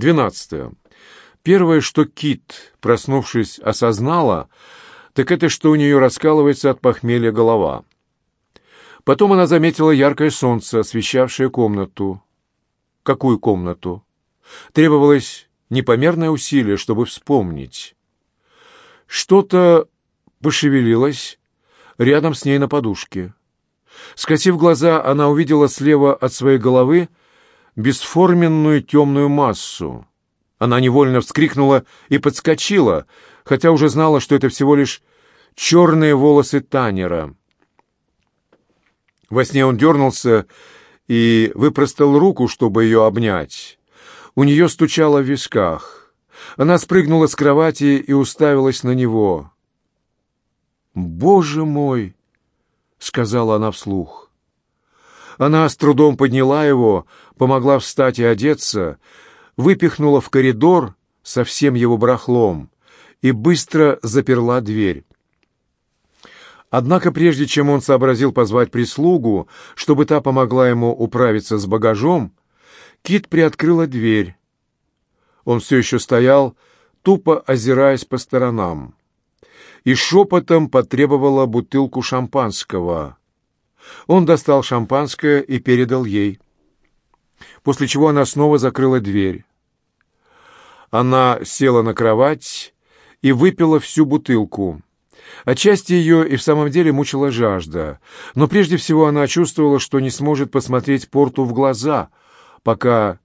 Двенадцатое. Первое, что Кит, проснувшись, осознала, так это, что у нее раскалывается от похмелья голова. Потом она заметила яркое солнце, освещавшее комнату. Какую комнату? Требовалось непомерное усилие, чтобы вспомнить. Что-то пошевелилось рядом с ней на подушке. Скосив глаза, она увидела слева от своей головы бесформенную темную массу. Она невольно вскрикнула и подскочила, хотя уже знала, что это всего лишь черные волосы Танера. Во сне он дернулся и выпростал руку, чтобы ее обнять. У нее стучало в висках. Она спрыгнула с кровати и уставилась на него. «Боже мой!» — сказала она вслух. Она с трудом подняла его, помогла встать и одеться, выпихнула в коридор со всем его барахлом и быстро заперла дверь. Однако прежде чем он сообразил позвать прислугу, чтобы та помогла ему управиться с багажом, Кит приоткрыла дверь. Он все еще стоял, тупо озираясь по сторонам, и шепотом потребовала бутылку шампанского. Он достал шампанское и передал ей, после чего она снова закрыла дверь. Она села на кровать и выпила всю бутылку. Отчасти ее и в самом деле мучила жажда, но прежде всего она чувствовала, что не сможет посмотреть Порту в глаза, пока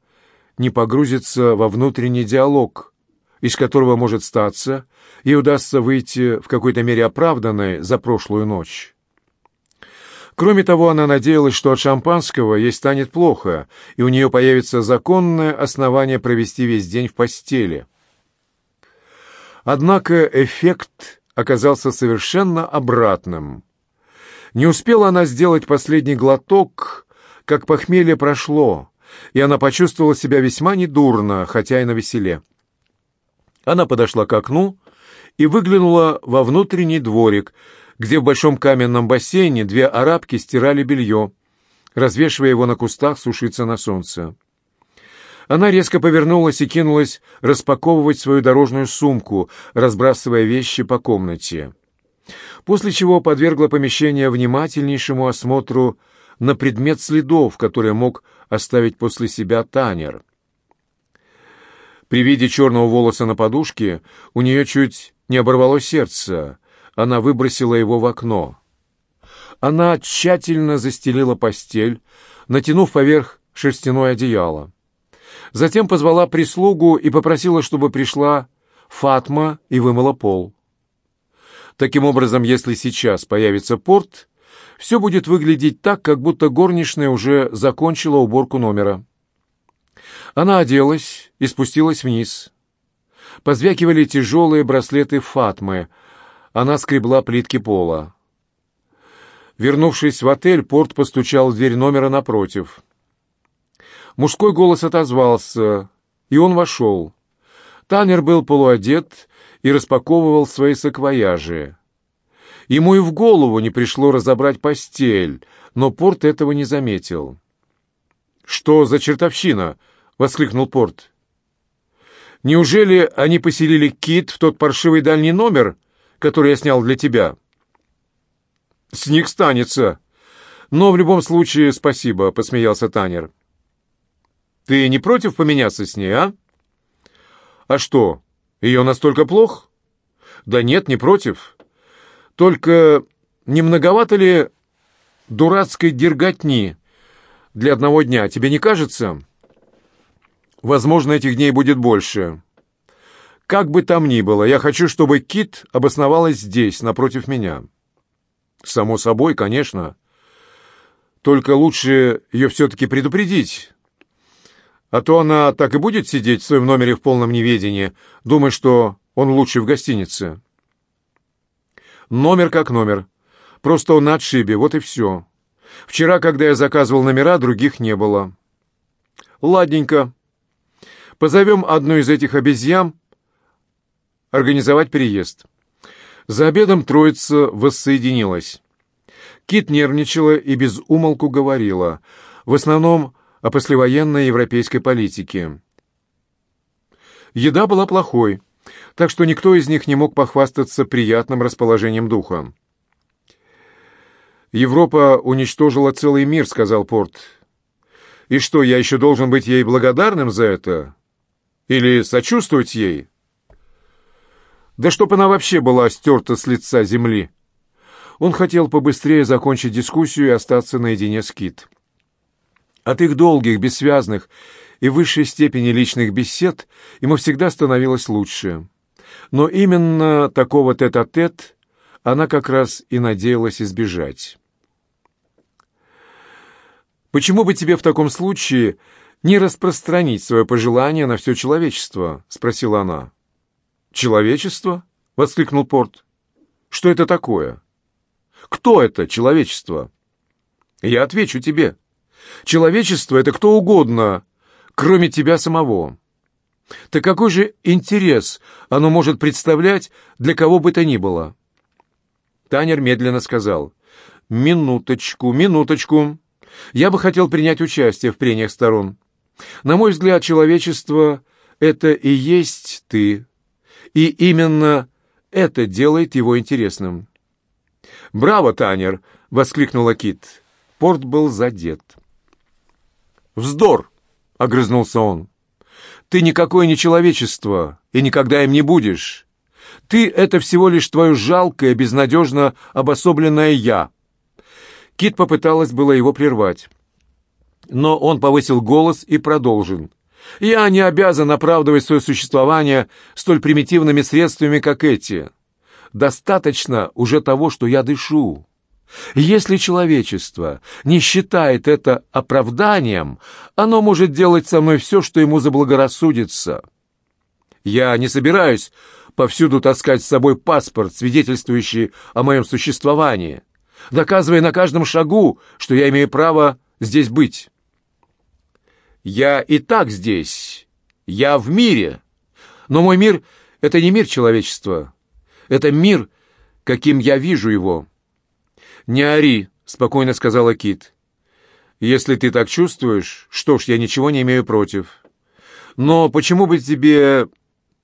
не погрузится во внутренний диалог, из которого может статься, и удастся выйти в какой-то мере оправданной за прошлую ночь. Кроме того, она надеялась, что от шампанского ей станет плохо, и у нее появится законное основание провести весь день в постели. Однако эффект оказался совершенно обратным. Не успела она сделать последний глоток, как похмелье прошло, и она почувствовала себя весьма недурно, хотя и на веселе. Она подошла к окну и выглянула во внутренний дворик, где в большом каменном бассейне две арабки стирали белье, развешивая его на кустах сушиться на солнце. Она резко повернулась и кинулась распаковывать свою дорожную сумку, разбрасывая вещи по комнате. После чего подвергла помещение внимательнейшему осмотру на предмет следов, которые мог оставить после себя Танер. При виде черного волоса на подушке у нее чуть не оборвало сердце. Она выбросила его в окно. Она тщательно застелила постель, натянув поверх шерстяное одеяло. Затем позвала прислугу и попросила, чтобы пришла Фатма и вымыла пол. Таким образом, если сейчас появится порт, все будет выглядеть так, как будто горничная уже закончила уборку номера. Она оделась и спустилась вниз. Позвякивали тяжелые браслеты Фатмы. Она скребла плитки пола. Вернувшись в отель, Порт постучал в дверь номера напротив. Мужской голос отозвался, и он вошел. Танер был полуодет и распаковывал свои саквояжи. Ему и в голову не пришло разобрать постель, но Порт этого не заметил. «Что за чертовщина?» — воскликнул Порт. «Неужели они поселили Кит в тот паршивый дальний номер, который я снял для тебя?» «С них станется. Но в любом случае спасибо», — посмеялся Танер. Ты не против поменяться с ней, а? А что, ее настолько плох? Да нет, не против. Только не многовато ли дурацкой дерготни для одного дня, тебе не кажется? Возможно, этих дней будет больше. Как бы там ни было, я хочу, чтобы Кит обосновалась здесь, напротив меня. Само собой, конечно. Только лучше ее все-таки предупредить, а то она так и будет сидеть в своем номере в полном неведении, думая, что он лучший в гостинице. Номер как номер. Просто он на отшибе, вот и все. Вчера, когда я заказывал номера, других не было. Ладненько. Позовем одну из этих обезьян организовать переезд. За обедом троица воссоединилась. Кит нервничала и без умолку говорила. В основном о послевоенной европейской политике. Еда была плохой, так что никто из них не мог похвастаться приятным расположением духа. «Европа уничтожила целый мир», — сказал Порт. «И что, я еще должен быть ей благодарным за это? Или сочувствовать ей?» «Да чтоб она вообще была стерта с лица земли!» Он хотел побыстрее закончить дискуссию и остаться наедине с Кит. От их долгих, бессвязных и высшей степени личных бесед ему всегда становилось лучше. Но именно такого тет-а-тет -тет она как раз и надеялась избежать. «Почему бы тебе в таком случае не распространить свое пожелание на все человечество?» — спросила она. «Человечество?» — воскликнул Порт. «Что это такое? Кто это человечество?» «Я отвечу тебе. Человечество — это кто угодно, кроме тебя самого. Так какой же интерес оно может представлять для кого бы то ни было? Танер медленно сказал. «Минуточку, минуточку. Я бы хотел принять участие в прениях сторон. На мой взгляд, человечество — это и есть ты. И именно это делает его интересным». «Браво, Танер!» — воскликнула Кит. Порт был задет. «Вздор!» — огрызнулся он. «Ты никакое не человечество, и никогда им не будешь. Ты — это всего лишь твое жалкое, безнадежно обособленное «я». Кит попыталась было его прервать. Но он повысил голос и продолжил. «Я не обязан оправдывать свое существование столь примитивными средствами, как эти. Достаточно уже того, что я дышу. Если человечество не считает это оправданием, оно может делать со мной все, что ему заблагорассудится. Я не собираюсь повсюду таскать с собой паспорт, свидетельствующий о моем существовании, доказывая на каждом шагу, что я имею право здесь быть. Я и так здесь, я в мире, но мой мир — это не мир человечества, это мир, каким я вижу его». «Не ори», — спокойно сказала Кит. «Если ты так чувствуешь, что ж, я ничего не имею против. Но почему бы тебе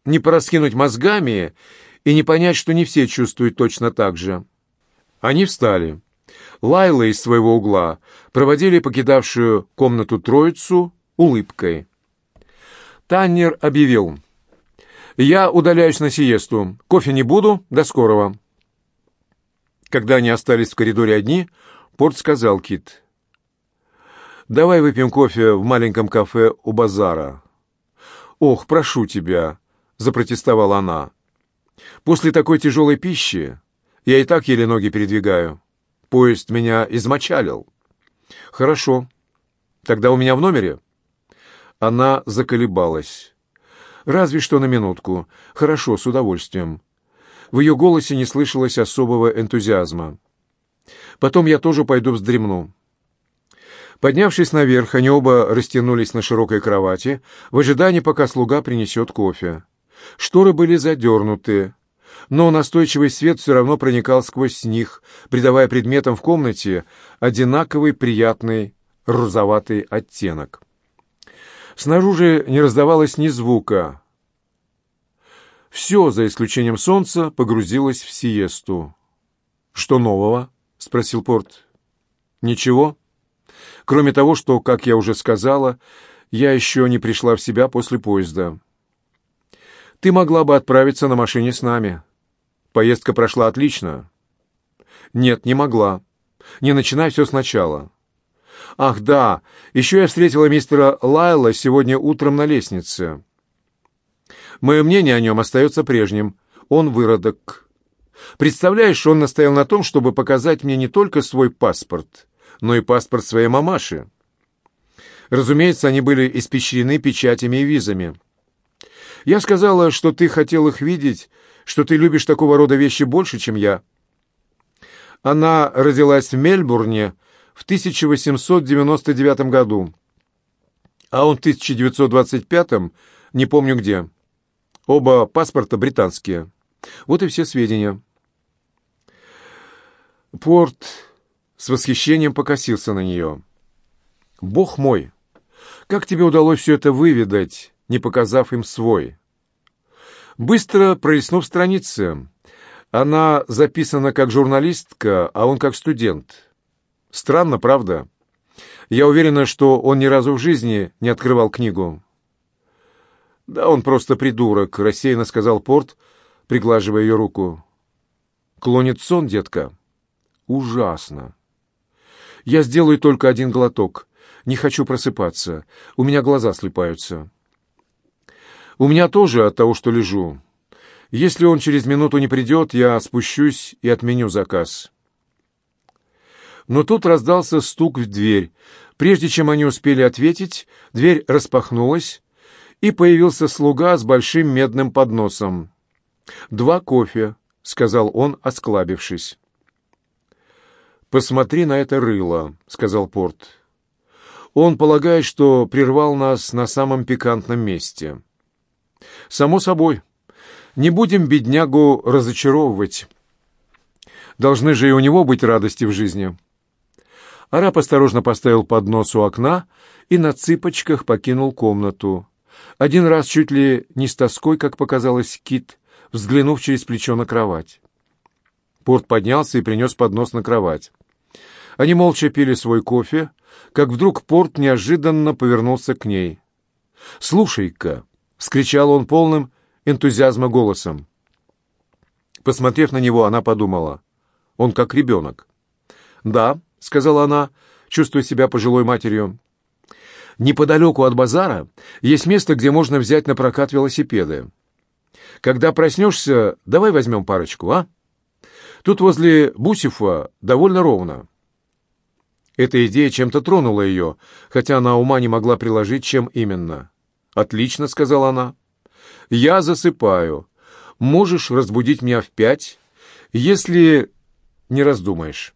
не пораскинуть мозгами и не понять, что не все чувствуют точно так же?» Они встали. Лайла из своего угла проводили покидавшую комнату троицу улыбкой. Таннер объявил. «Я удаляюсь на сиесту. Кофе не буду. До скорого». Когда они остались в коридоре одни, Порт сказал Кит. «Давай выпьем кофе в маленьком кафе у базара». «Ох, прошу тебя», — запротестовала она. «После такой тяжелой пищи я и так еле ноги передвигаю. Поезд меня измочалил». «Хорошо. Тогда у меня в номере?» Она заколебалась. «Разве что на минутку. Хорошо, с удовольствием. В ее голосе не слышалось особого энтузиазма. «Потом я тоже пойду вздремну». Поднявшись наверх, они оба растянулись на широкой кровати, в ожидании, пока слуга принесет кофе. Шторы были задернуты, но настойчивый свет все равно проникал сквозь них, придавая предметам в комнате одинаковый приятный розоватый оттенок. Снаружи не раздавалось ни звука, все, за исключением солнца, погрузилось в сиесту. «Что нового?» — спросил Порт. «Ничего. Кроме того, что, как я уже сказала, я еще не пришла в себя после поезда. Ты могла бы отправиться на машине с нами. Поездка прошла отлично». «Нет, не могла. Не начинай все сначала». «Ах, да, еще я встретила мистера Лайла сегодня утром на лестнице». Мое мнение о нем остается прежним. Он выродок. Представляешь, он настоял на том, чтобы показать мне не только свой паспорт, но и паспорт своей мамаши. Разумеется, они были испещрены печатями и визами. Я сказала, что ты хотел их видеть, что ты любишь такого рода вещи больше, чем я. Она родилась в Мельбурне в 1899 году, а он в 1925, не помню где. Оба паспорта британские. Вот и все сведения. Порт с восхищением покосился на нее. «Бог мой! Как тебе удалось все это выведать, не показав им свой?» Быстро пролистнув страницы, она записана как журналистка, а он как студент. Странно, правда? Я уверена, что он ни разу в жизни не открывал книгу. «Да он просто придурок», — рассеянно сказал Порт, приглаживая ее руку. «Клонит сон, детка?» «Ужасно. Я сделаю только один глоток. Не хочу просыпаться. У меня глаза слепаются». «У меня тоже от того, что лежу. Если он через минуту не придет, я спущусь и отменю заказ». Но тут раздался стук в дверь. Прежде чем они успели ответить, дверь распахнулась, и появился слуга с большим медным подносом. «Два кофе», — сказал он, осклабившись. «Посмотри на это рыло», — сказал Порт. «Он полагает, что прервал нас на самом пикантном месте». «Само собой. Не будем беднягу разочаровывать. Должны же и у него быть радости в жизни». Араб осторожно поставил поднос у окна и на цыпочках покинул комнату. Один раз чуть ли не с тоской, как показалось, Кит, взглянув через плечо на кровать. Порт поднялся и принес поднос на кровать. Они молча пили свой кофе, как вдруг Порт неожиданно повернулся к ней. «Слушай-ка!» — вскричал он полным энтузиазма голосом. Посмотрев на него, она подумала. Он как ребенок. «Да», — сказала она, чувствуя себя пожилой матерью. «Неподалеку от базара есть место, где можно взять на прокат велосипеды. Когда проснешься, давай возьмем парочку, а? Тут возле Бусифа довольно ровно». Эта идея чем-то тронула ее, хотя она ума не могла приложить, чем именно. «Отлично», — сказала она. «Я засыпаю. Можешь разбудить меня в пять, если не раздумаешь».